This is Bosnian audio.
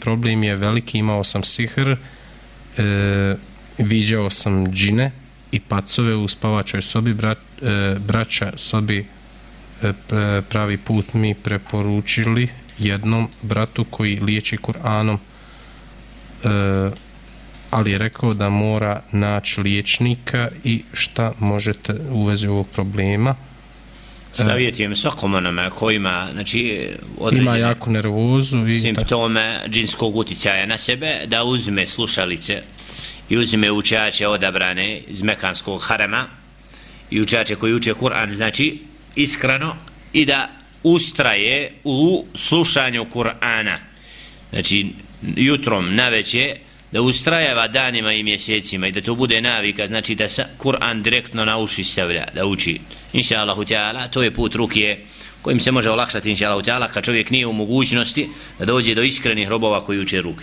problem je veliki, imao sam sihr, e, viđao sam džine i pacove u spavačoj sobi, bra, e, braća sobi e, pravi put mi preporučili jednom bratu koji liječi Kur'anom, e, ali je rekao da mora naći liječnika i šta možete u vezi ovog problema. Savjetujem svakom onome ko ima znači, ima jako nervozu i simptome džinskog uticaja na sebe da uzme slušalice i uzme učače odabrane iz Mekanskog harema i učače koji uče Kur'an znači iskreno i da ustraje u slušanju Kur'ana. Znači jutrom na veće da ustrajava danima i mjesecima i da to bude navika znači da sa, Kur'an direktno na uši stavlja da uči. Inša Allahu Teala to je put rukije kojim se može olakšati inša Allahu Teala kad čovjek nije u mogućnosti da dođe do iskrenih robova koji uče ruke.